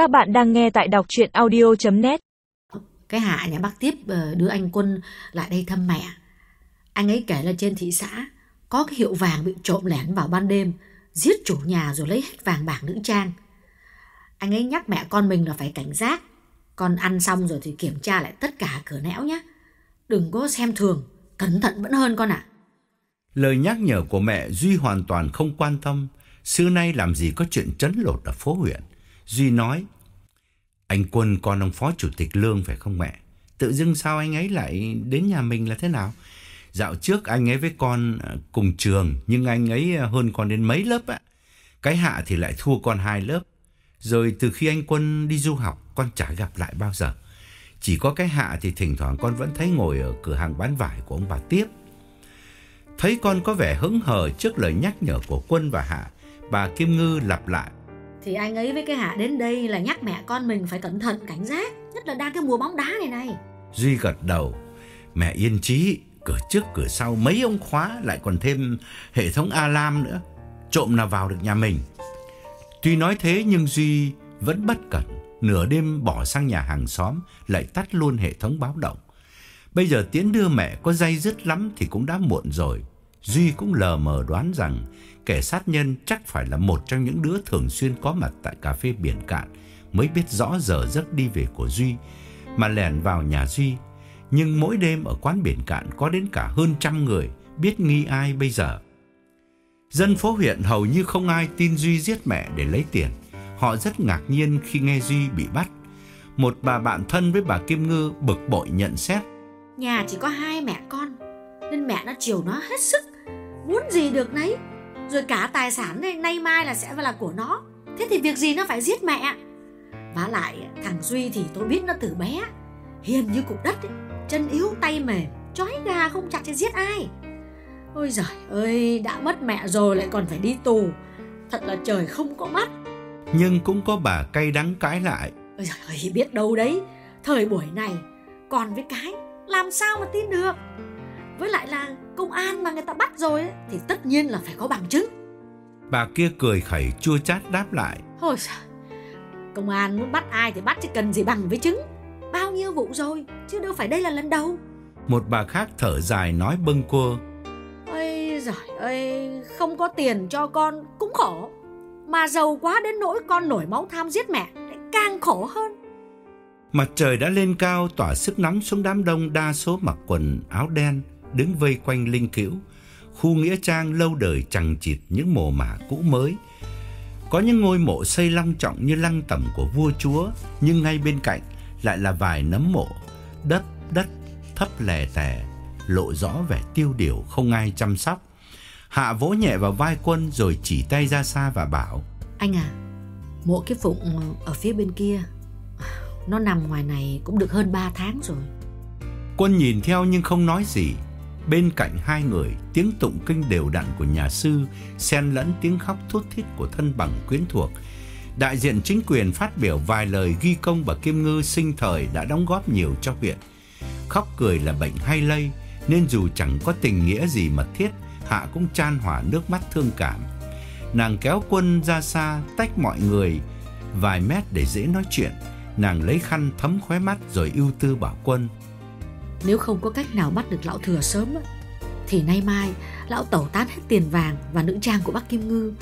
Các bạn đang nghe tại đọc chuyện audio.net Cái Hạ nhà bác tiếp ờ, đưa anh Quân lại đây thăm mẹ. Anh ấy kể là trên thị xã có cái hiệu vàng bị trộm lẻn vào ban đêm, giết chủ nhà rồi lấy hết vàng bạc nữ trang. Anh ấy nhắc mẹ con mình là phải cảnh giác. Con ăn xong rồi thì kiểm tra lại tất cả cửa nẻo nhé. Đừng có xem thường, cẩn thận vẫn hơn con ạ. Lời nhắc nhở của mẹ Duy hoàn toàn không quan tâm. Xưa nay làm gì có chuyện trấn lột ở phố huyện. Duy nói, anh Quân con ông phó chủ tịch Lương phải không mẹ? Tự dưng sao anh ấy lại đến nhà mình là thế nào? Dạo trước anh ấy với con ờ, cùng trường, nhưng anh ấy ờ, hơn con đến mấy lớp á. Cái hạ thì lại thua con hai lớp. Rồi từ khi anh Quân đi du học, con chả gặp lại bao giờ. Chỉ có cái hạ thì thỉnh thoảng con vẫn thấy ngồi ở cửa hàng bán vải của ông bà Tiếp. Thấy con có vẻ hứng hờ trước lời nhắc nhở của Quân và Hạ, bà Kim Ngư lặp lại. Thì anh ấy với cái Hạ đến đây là nhắc mẹ con mình phải cẩn thận cảnh giác, nhất là đang cái mùa bóng đá này này. Duy gật đầu, mẹ yên trí, cửa trước cửa sau mấy ông khóa lại còn thêm hệ thống alarm nữa, trộm nào vào được nhà mình. Tuy nói thế nhưng Duy vẫn bất cẩn, nửa đêm bỏ sang nhà hàng xóm lại tắt luôn hệ thống báo động. Bây giờ Tiến đưa mẹ có dây dứt lắm thì cũng đã muộn rồi. Duy cũng lờ mờ đoán rằng kẻ sát nhân chắc phải là một trong những đứa thường xuyên có mặt tại cà phê biển cạn mới biết rõ giờ giấc đi về của Duy mà lẻn vào nhà Duy. Nhưng mỗi đêm ở quán biển cạn có đến cả hơn trăm người biết nghi ai bây giờ. Dân phố huyện hầu như không ai tin Duy giết mẹ để lấy tiền. Họ rất ngạc nhiên khi nghe Duy bị bắt. Một bà bạn thân với bà Kim Ngư bực bội nhận xét. Nhà chỉ có hai mẹ con, nên mẹ nó chiều nó hết sức. Muốn gì được nấy. Rồi cả tài sản này nay mai là sẽ là của nó. Thế thì việc gì nó phải giết mẹ? Và lại thằng Duy thì tôi biết nó từ bé. Hiền như cục đất ấy. Chân yếu tay mềm, chói gà không chặt thì giết ai. Ôi giời ơi, đã mất mẹ rồi lại còn phải đi tù. Thật là trời không có mắt. Nhưng cũng có bà cay đắng cãi lại. Ôi giời ơi, biết đâu đấy. Thời buổi này, còn với cái, làm sao mà tin được. Với lại là công an mà người ta bắt rồi ấy, thì tất nhiên là phải có bằng chứng. Bà kia cười khẩy chua chát đáp lại. Thôi sao? Công an muốn bắt ai thì bắt chứ cần gì bằng với chứng. Bao nhiêu vụ rồi, chứ đâu phải đây là lần đầu. Một bà khác thở dài nói bâng quơ. Ôi giời ơi, không có tiền cho con cũng khổ. Mà giàu quá đến nỗi con nổi máu tham giết mẹ lại càng khổ hơn. Mặt trời đã lên cao tỏa sức nóng xuống đám đông đa số mặc quần áo đen đứng vây quanh linh cữu. Khu nghĩa trang lâu đời chằng chịt những mồ mả cũ mới. Có những ngôi mộ xây long trọng như lăng tẩm của vua chúa, nhưng ngay bên cạnh lại là vài nấm mộ, đất đất thấp lè tè, lộ rõ vẻ tiêu điều không ai chăm sóc. Hạ vỗ nhẹ vào vai quân rồi chỉ tay ra xa và bảo Anh à, mộ cái phụng ở phía bên kia, nó nằm ngoài này cũng được hơn 3 tháng rồi. Quân nhìn theo nhưng không nói gì. Bên cạnh hai người, tiếng tụng kinh đều đặn của nhà sư xen lẫn tiếng khóc thút thít của thân bằng quyến thuộc. Đại diện chính quyền phát biểu vài lời ghi công và Kim Ngư sinh thời đã đóng góp nhiều cho huyện. Khóc cười là bệnh hay lây, nên dù chẳng có tình nghĩa gì mật thiết, Hạ cũng chan hòa nước mắt thương cảm. Nàng kéo quân ra xa, tách mọi người vài mét để dễ nói chuyện. Nàng lấy khăn thấm khóe mắt rồi ưu tư bảo quân. Nếu không có cách nào bắt được lão thừa sớm thì nay mai lão tẩu tán hết tiền vàng và nữ trang của bác Kim Ngư.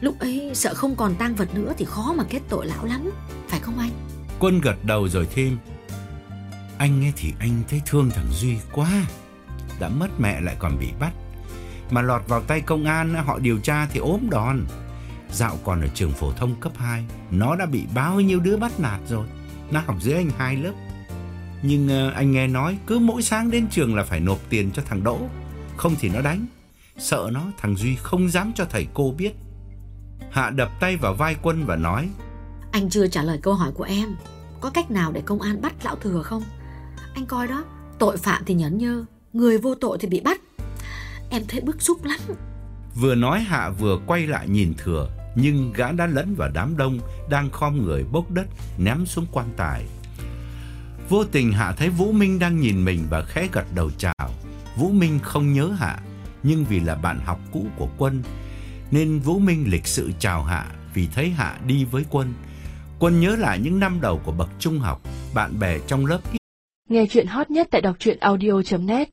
Lúc ấy sợ không còn tang vật nữa thì khó mà kết tội lão lắm, phải không anh? Quân gật đầu rồi thêm. Anh nghe thì anh thấy thương thằng Duy quá. Đã mất mẹ lại còn bị bắt. Mà lọt vào tay công an họ điều tra thì ốm đòn. Dạo còn ở trường phổ thông cấp 2, nó đã bị bao nhiêu đứa bắt nạt rồi. Nó học dưới anh hai lớp. Nhưng ờ, anh nghe nói cứ mỗi sáng đến trường là phải nộp tiền cho thằng Đỗ, không thì nó đánh. Sợ nó thằng Duy không dám cho thầy cô biết. Hạ đập tay vào vai Quân và nói: Anh chưa trả lời câu hỏi của em. Có cách nào để công an bắt lão thừa không? Anh coi đó, tội phạm thì nhẫn nhơ, người vô tội thì bị bắt. Em thấy bức xúc lắm. Vừa nói Hạ vừa quay lại nhìn thừa, nhưng gã đã lẫn vào đám đông đang khom người bốc đất ném xuống quan tài. Vô tình Hạ thấy Vũ Minh đang nhìn mình và khẽ gật đầu chào. Vũ Minh không nhớ Hạ, nhưng vì là bạn học cũ của Quân nên Vũ Minh lịch sự chào Hạ vì thấy Hạ đi với Quân. Quân nhớ lại những năm đầu của bậc trung học, bạn bè trong lớp Nghe chuyện hot nhất tại đọc truyện audio.net